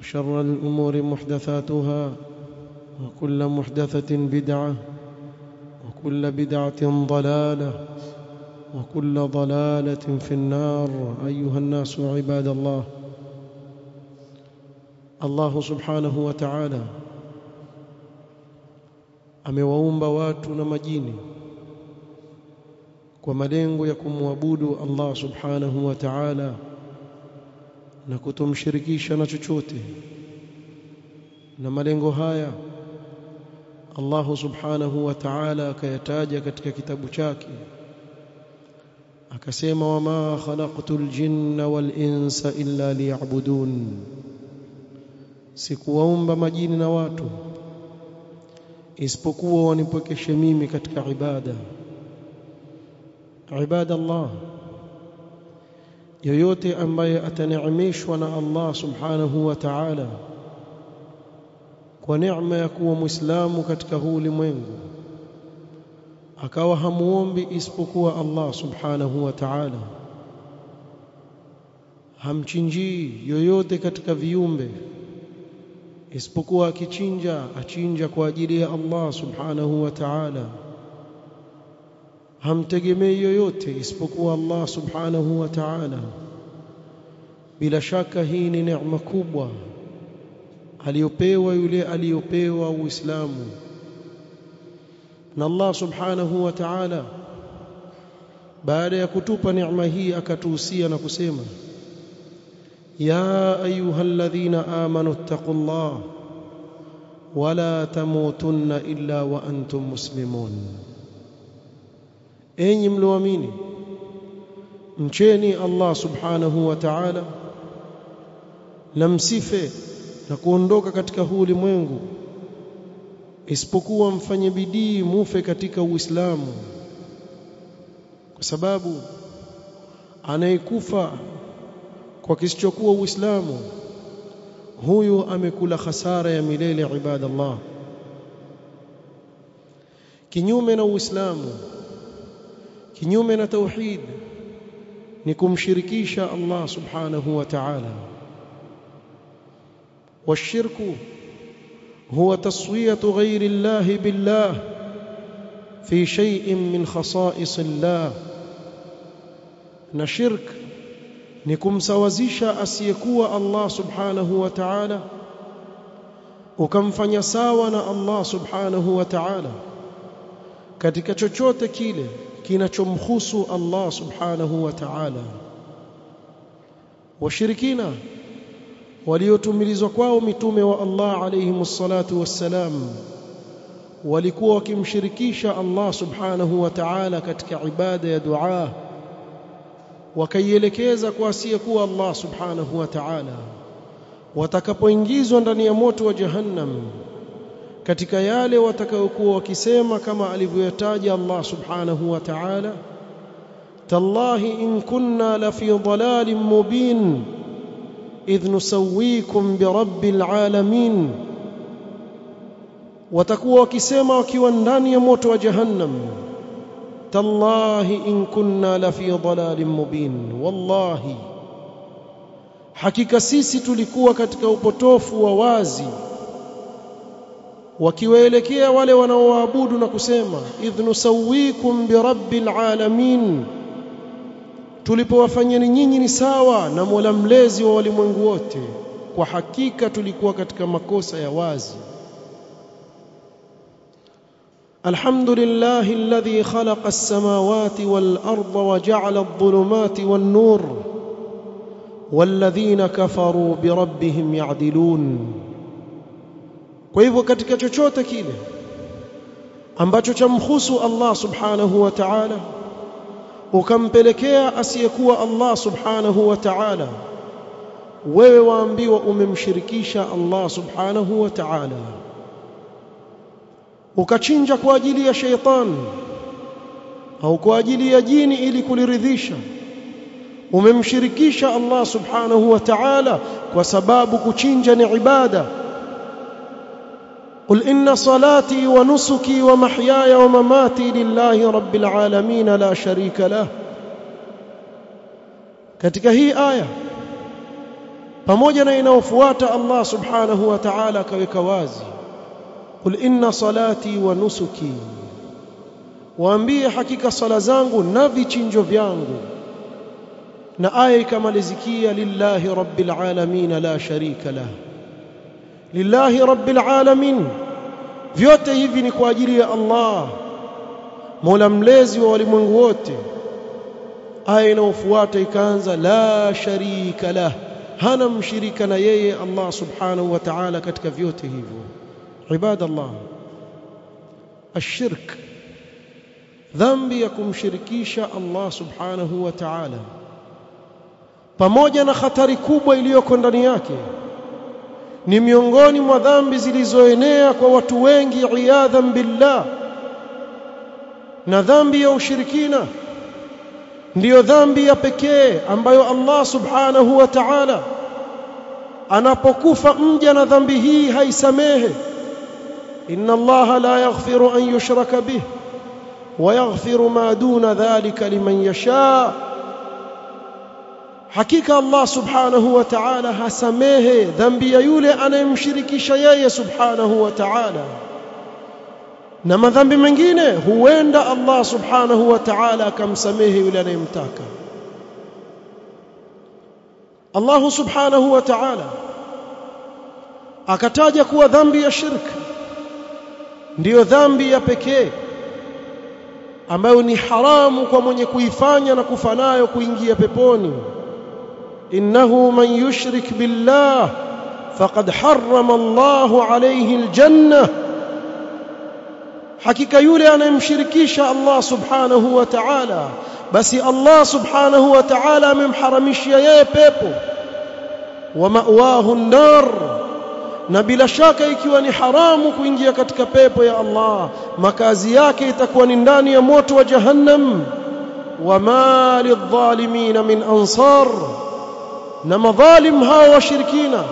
وشر الأمور محدثاتها وكل محدثة بدعة وكل بدعة ضلالة وكل ضلالة في النار. أيها الناس عباد الله الله سبحانه وتعالى majini kwa malengo ya kumwabudu Allah subhanahu wa ta'ala. Na kutomshirikisha na chochote. Na malengo haya Allah subhanahu wa ta'ala akayataja katika kitabu chake. Akasema wama khalaqtul jinna wal insa illa liya'budun. Sikuwaumba majini na watu isipokuwa wanipokeshe mimi katika ibada. Ibada Allah yoyote ambaye ataneemeshwa na Allah subhanahu wa ta'ala kwa neema ya kuwa muislamu katika huu ulimwengu akawa hamuombi isipokuwa Allah subhanahu wa ta'ala hamchinjii yoyote katika viumbe isipokuwa akichinja achinja kwa ajili ya Allah subhanahu wa ta'ala hamtegemei yoyote isipokuwa Allah subhanahu wa ta'ala bila shaka hii ni neema kubwa aliyopewa yule aliyopewa Uislamu na Allah subhanahu wa ta'ala baada ya kutupa neema hii akatuhusia na kusema ya ayyuhalladhina amanu ittaqullah wala tamutunna illa wa antum muslimun enyi mlioamini mcheni Allah subhanahu wa ta'ala na msife na kuondoka katika huu ulimwengu isipokuwa mfanye bidii mufe katika Uislamu. Kwa sababu anayekufa kwa kisichokuwa Uislamu huyu amekula hasara ya milele ibadallah. Kinyume na Uislamu kinyume na tauhid ni kumshirikisha الله سبحانه وتعالى. والشرك هو تسوية غير الله بالله في شيء من خصائص الله. نشرك نكم سوزيشا أسيكوا الله سبحانه وتعالى. وكم فنساونا الله سبحانه وتعالى. كتك تشوتكيله kinachomhusu Allah subhanahu wa ta'ala. Washirikina waliotumilizwa kwao mitume wa Allah alayhi salatu wassalam walikuwa wakimshirikisha Allah subhanahu wa ta'ala katika ibada ya dua wakaielekeza kwa asiyekuwa Allah subhanahu wa ta'ala. Watakapoingizwa ndani ya moto wa jahannam katika yale watakayokuwa wakisema kama alivyoyataja Allah subhanahu wa ta'ala tallahi in kunna la fi dhalalin mubin idh nusawwikum birabbil alamin. Watakuwa wakisema wakiwa ndani ya moto wa jahannam tallahi in kunna la fi dhalalin mubin. Wallahi hakika sisi tulikuwa katika upotofu wa wazi wakiwaelekea wale wanaoabudu na kusema idh nusawwikum birabbil alamin tulipowafanyeni nyinyi ni sawa na Mola mlezi wa walimwengu wote kwa hakika tulikuwa katika makosa ya wazi الحمد لله الذي خلق السماوات والارض وجعل الظلمات والنور والذين كفروا بربهم يعدلون kwa hivyo katika chochote kile ambacho chamhusu Allah subhanahu wa ta'ala ukampelekea asiyekuwa Allah subhanahu wa ta'ala wewe waambiwa umemshirikisha Allah subhanahu wa ta'ala. Ukachinja kwa ajili ya sheitani au kwa ajili ya jini ili kuliridhisha umemshirikisha Allah subhanahu wa ta'ala kwa sababu kuchinja ni ibada قل إن صلاتي ونسكي ومحياي ومماتي لله رب العالمين لا شريك له katika hii aya pamoja na inaofuata Allah subhanahu wa ta'ala akaweka wazi qul inna salati wa nusuki waambie hakika sala zangu na vichinjo vyangu na aya ikamalizikia lillahi rabbil alamin la sharika lah lillahi rabbil alamin. Vyote hivi ni kwa ajili ya Allah Mola mlezi wa walimwengu wote. Aya inayofuata ikaanza la sharika lah hana mshirika na yeye Allah subhanahu wa ta'ala katika vyote hivyo. Ibadallah ashirk dhambi ya kumshirikisha Allah subhanahu wa ta'ala pamoja na hatari kubwa iliyoko ndani yake ni miongoni mwa dhambi zilizoenea kwa watu wengi iyadhan billah. Na dhambi ya ushirikina ndiyo dhambi ya pekee ambayo Allah subhanahu wa ta'ala anapokufa mja na dhambi hii haisamehe. Inna Allah la yaghfiru an yushraka bih wa yaghfiru ma duna dhalika liman yasha hakika Allah subhanahu wa ta'ala hasamehe dhambi ya yule anayemshirikisha yeye subhanahu wa ta'ala. Na madhambi mengine huenda Allah subhanahu wa ta'ala akamsamehe yule anayemtaka. Allah subhanahu wa ta'ala akataja kuwa dhambi ya shirk ndiyo dhambi ya pekee ambayo ni haramu kwa mwenye kuifanya na kufanayo kuingia peponi إنه من يشرك بالله فقد حرم الله عليه الجنة. حقيقة يلي ان يمشركش الله سبحانه وتعالى. بس الله سبحانه وتعالى من حرمش يا بيبو. ومأواه النار. نبي شاك ايكي واني حرام كوينجي بيبو يا الله. مكازياك تكوني ناني موت وجهنم. وما للظالمين من أنصار. Na madhalim hao washirikina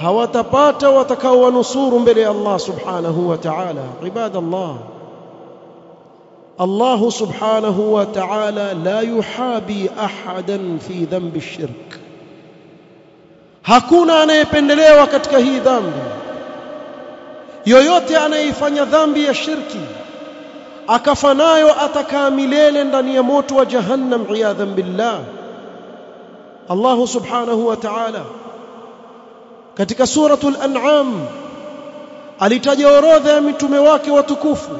hawatapata watakaowanusuru mbele ya Allah subhanahu wa ta'ala ibadallah Allah subhanahu wa ta'ala la yuhabi ahadan fi dhanbi shirk hakuna anayependelewa katika hii dhambi yoyote anayefanya dhambi ya shirki akafa nayo atakaa milele ndani ya moto wa jahannam iyadhan billah Allah subhanahu wa ta'ala. Katika suratul an'am alitaja orodha ya mitume wake watukufu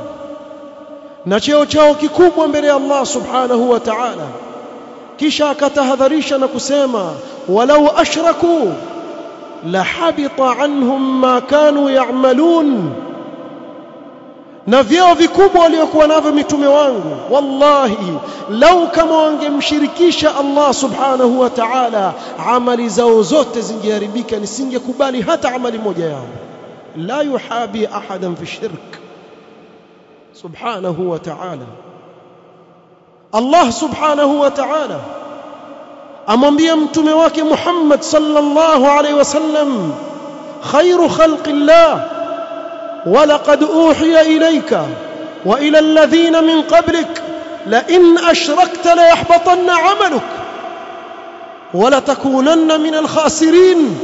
na cheo chao kikubwa mbele ya Allah subhanahu wa ta'ala. Kisha akatahadharisha na kusema walau ashraku la habita anhum ma kanu ya'malun na vyeo vikubwa waliokuwa navyo mitume wangu wallahi lau kama wangemshirikisha Allah subhanahu wa ta'ala amali zao zote zingeharibika nisingekubali hata amali moja yao. La yuhabi ahadan fi shirk subhanahu wa ta'ala. Allah subhanahu wa ta'ala amwambia mtume wake Muhammad sallallahu alaihi wasallam khairu khalqillah ولقد أوحي إليك وإلى الذين من قبلك لئن أشركت ليحبطن عملك ولتكونن من الخاسرين.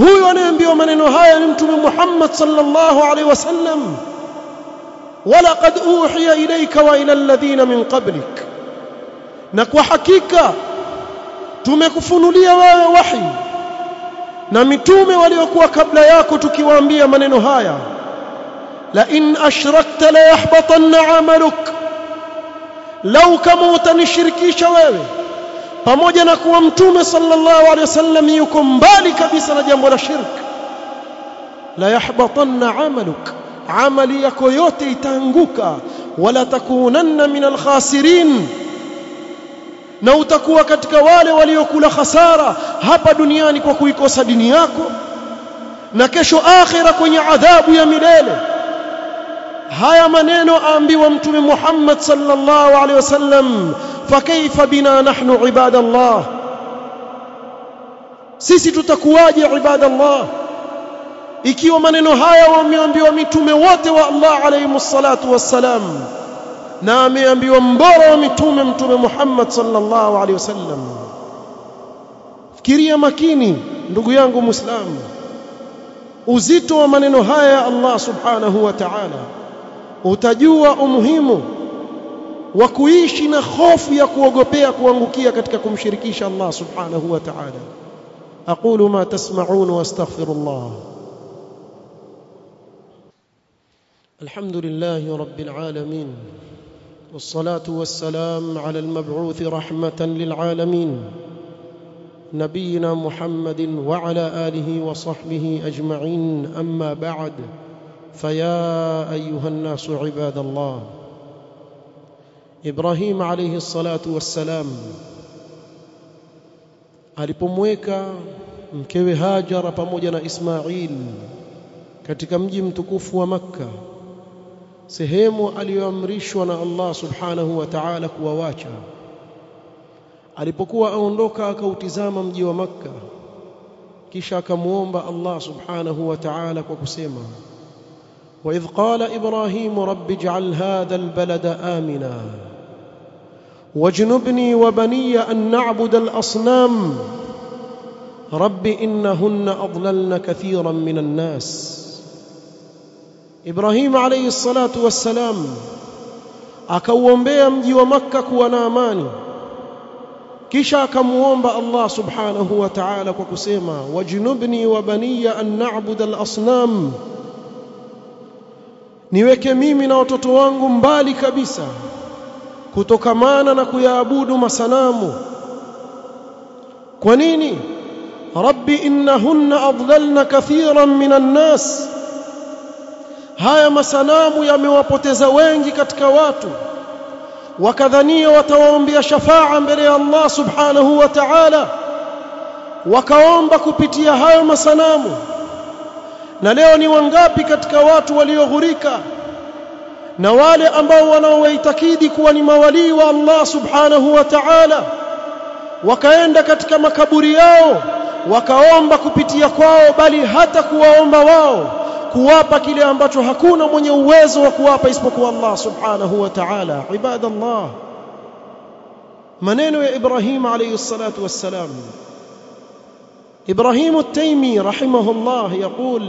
هو ينبئ من نهاية لمتم محمد صلى الله عليه وسلم. ولقد أوحي إليك وإلى الذين من قبلك. نكو حقيقة. لي وحي. Na mitume waliokuwa kabla yako tukiwaambia maneno haya la in ashrakta la yahbatanna amaluk lau kama utanishirikisha wewe pamoja na kuwa mtume sallallahu alaihi wasallam yuko mbali kabisa na jambo la shirk la yahbatanna amaluk amali yako yote itaanguka wala takunanna min alkhasirin na utakuwa katika wale waliokula hasara hapa duniani kwa kuikosa dini yako na kesho akhira kwenye adhabu ya milele. Haya maneno aambiwa mtume Muhammad sallallahu alaihi wasallam fakaifa bina nahnu ibadallah? Sisi tutakuwaje ibadallah? Ikiwa maneno haya wameambiwa mitume wote wa Allah alayhi salatu wassalam na ameambiwa mbora wa mitume mtume Muhammad sallallahu alaihi wasallam. Fikiria makini ndugu yangu muislamu. Uzito wa maneno haya ya Allah subhanahu wa ta'ala utajua umuhimu wa kuishi na hofu ya kuogopea kuangukia katika kumshirikisha Allah subhanahu wa ta'ala. Aqulu ma tasma'un wa astaghfirullah. Alhamdulillahi rabbil alamin والصلاة والسلام على المبعوث رحمة للعالمين نبينا محمد وعلى آله وصحبه أجمعين. أما بعد فيا أيها الناس عباد الله إبراهيم عليه الصلاة والسلام alipomweka mkewe Hajara pamoja na Ismail katika mji mtukufu wa sehemu aliyoamrishwa na Allah subhanahu wa ta'ala kuwawacha alipokuwa aondoka akautizama mji wa Makka kisha akamuomba Allah subhanahu wa ta'ala kwa kusema وإذ قال إبراهيم رب اجعل هذا البلد آمنا واجنبني وبني أن نعبد الأصنام رب إنهن أضللن كثيرا من الناس Ibrahim alayhi salatu wassalam akauombea mji wa Makka kuwa na amani. Kisha akamuomba Allah subhanahu wa ta'ala kwa kusema wajnubni wa baniya an na'budu al-asnam. Niweke mimi na watoto wangu mbali kabisa kutokamana na kuyaabudu masanamu. Kwa nini? Rabbi innahunna adlalna kathiran minan nas haya masanamu yamewapoteza wengi katika watu. Wakadhania watawaombea shafaa mbele ya Allah subhanahu wa ta'ala. Wakaomba kupitia hayo masanamu. Na leo ni wangapi katika watu walioghurika? Na wale ambao wanaowaitakidi kuwa ni mawalii wa Allah subhanahu wa ta'ala. Wakaenda katika makaburi yao wakaomba kupitia kwao bali hata kuwaomba wao kuwapa kile ambacho hakuna mwenye uwezo wa kuwapa isipokuwa Allah subhanahu wa ta'ala ibadallah maneno ya Ibrahim alayhi salatu wassalam إبراهيم التيمي رحمه الله يقول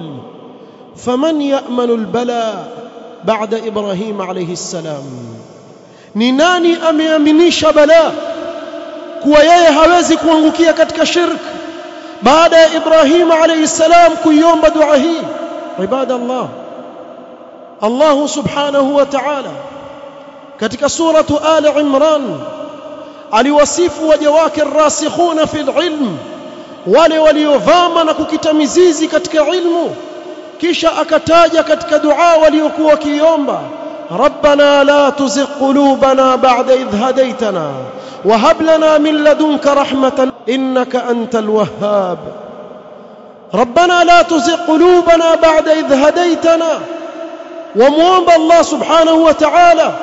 فمن يأمن البلاء بعد إبراهيم عليه السلام نناني أميامنيش بلاء kuwa yeye hawezi kuangukia katika shirk baada ya Ibrahim alayhi salam kuiomba dua hii ibada Allah Allah subhanahu wa ta'ala katika suratu Ali Imran aliwasifu waja wake rasikhuna fil ilm wale waliovama na kukita mizizi katika ilmu kisha akataja katika dua waliokuwa wakiomba ربنا لا تزغ قلوبنا بعد إذ هديتنا وهب لنا من لدنك رحمة إنك أنت الوهاب ربنا لا تزغ قلوبنا بعد إذ هديتنا وموomba Allah subhanahu wa ta'ala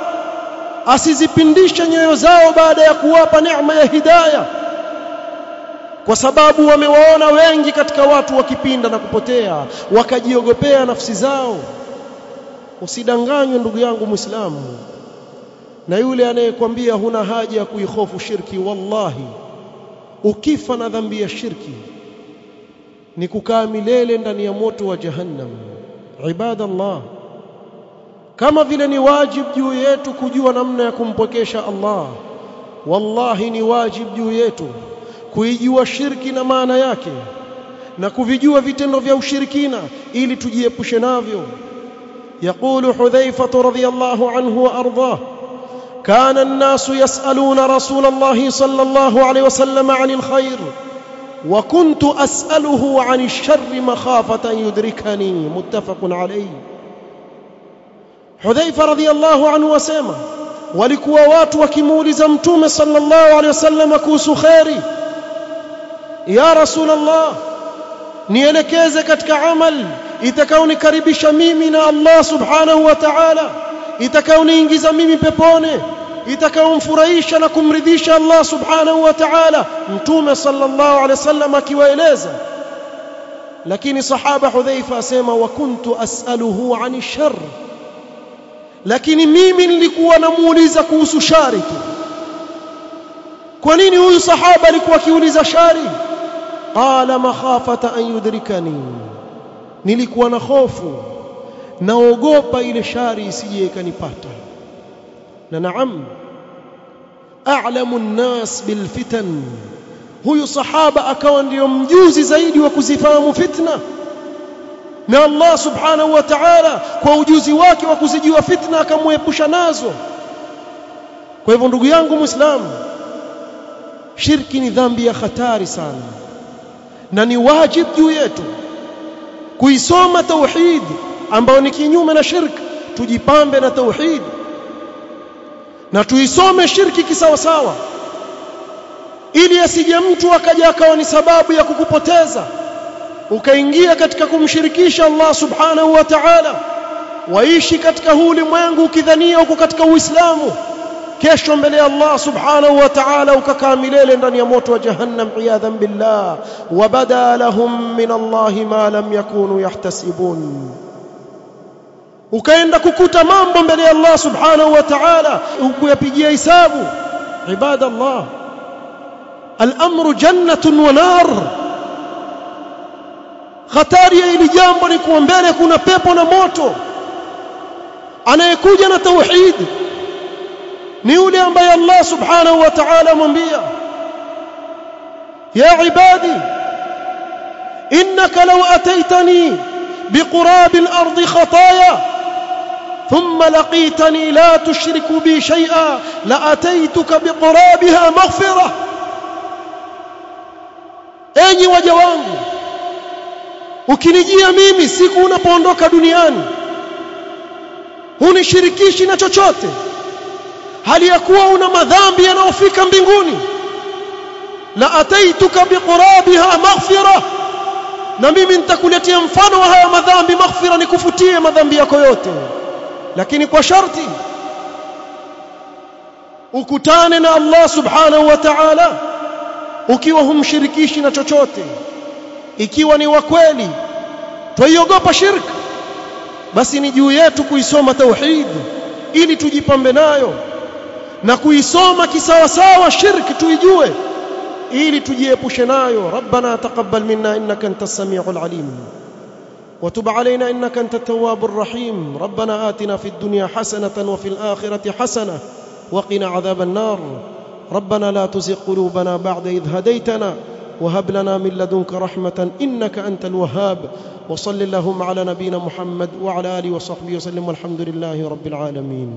asizipindishe nyoyo zao baada ya kuwapa neema ya hidayah kwa sababu wamewaona wengi katika watu wakipinda na kupotea wakajiogopea nafsi zao usidanganywe ndugu yangu muislamu na yule anayekwambia huna haja ya kuihofu shirki wallahi ukifa na dhambi ya shirki ni kukaa milele ndani ya moto wa jahannam ibadallah kama vile ni wajib juu yetu kujua namna ya kumpokesha Allah wallahi ni wajib juu yetu kuijua shirki na maana yake na kuvijua vitendo vya ushirikina ili tujiepushe navyo يقول حذيفة رضي الله عنه وأرضاه كان الناس يسألون رسول الله صلى الله عليه وسلم عن الخير وكنت أسأله عن الشر مخافة يدركني. متفق عليه. حذيفة رضي الله عنه وسيمة ولكوا وات وكمول زمتوم صلى الله عليه وسلم كوس خيري. يا رسول الله نيلكيزك كعمل إتكون كريب شميمنا الله سبحانه وتعالى إتكون إنجز ميمي ببوني. Itakaomfurahisha na kumridhisha Allah subhanahu wa ta'ala mtume sallallahu alaihi wasallam akiwaeleza. Lakini sahaba hudhaifa asema wa kuntu as'aluhu 'ani shar lakini mimi nilikuwa namuuliza kuhusu shari tu. Kwa nini huyu sahaba alikuwa akiuliza shari? Qala makhafata an yudrikani. Nilikuwa na hofu naogopa ile shari isije ikanipata na naam a'lamu an-nas bil fitan huyu sahaba akawa ndiyo mjuzi zaidi wa kuzifahamu fitna. Na Allah subhanahu wa ta'ala kwa ujuzi wake wa kuzijua fitna akamwepusha nazo. Kwa hivyo ndugu yangu muislamu shirki ni dhambi ya hatari sana. Na ni wajib juu yetu kuisoma tauhid ambayo ni kinyume na shirki tujipambe na tauhid na tuisome shirki kisawasawa ili asije mtu akaja akawa ni sababu ya kukupoteza ukaingia katika kumshirikisha Allah subhanahu wa ta'ala waishi katika huu ulimwengu ukidhania uko katika uislamu. Kesho mbele ya Allah subhanahu wa ta'ala ukakaa milele ndani ya moto wa jahannam iyadhan billah wabada lahum min Allah ma lam yakunu yahtasibun ukaenda kukuta mambo mbele ya Allah subhanahu wa ta'ala ukuyapigia hisabu. Ibadallah. Al-amru jannatun wa nar. Hatari ya hili jambo ni kuwa mbele kuna pepo na moto. Anayekuja na tauhid ni yule ambaye Allah subhanahu wa ta'ala amwambia ya ibadi innaka law ataitani biqurabi al-ardi khataaya thumma لقيتني la tushriku bi شيئا la بقرابها maghfirah. Enyi waja wangu ukinijia mimi siku unapoondoka duniani hunishirikishi na chochote hali ya kuwa una madhambi yanayofika mbinguni la ataituka biqurabiha maghfira na mimi nitakuletea mfano wa haya madhambi maghfira nikufutie madhambi yako yote lakini kwa sharti. Ukutane na Allah subhanahu wa ta'ala. Ukiwa humshirikishi na chochote. Ikiwa ni wa kweli twaiogopa shirk. Basi ni juu yetu kuisoma tauhid. Ili tujipambe nayo. Na kuisoma kisawasawa shirki tuijue. Ili tujiepushe nayo. Rabbana taqabbal minna innaka antas samiul alim وتب علينا إنك أنت التواب الرحيم. ربنا آتنا في الدنيا حسنة وفي الآخرة حسنة وقنا عذاب النار. ربنا لا تزغ قلوبنا بعد إذ هديتنا وهب لنا من لدنك رحمة إنك أنت الوهاب. وصل اللهم على نبينا محمد وعلى آله وصحبه وسلم والحمد لله رب العالمين.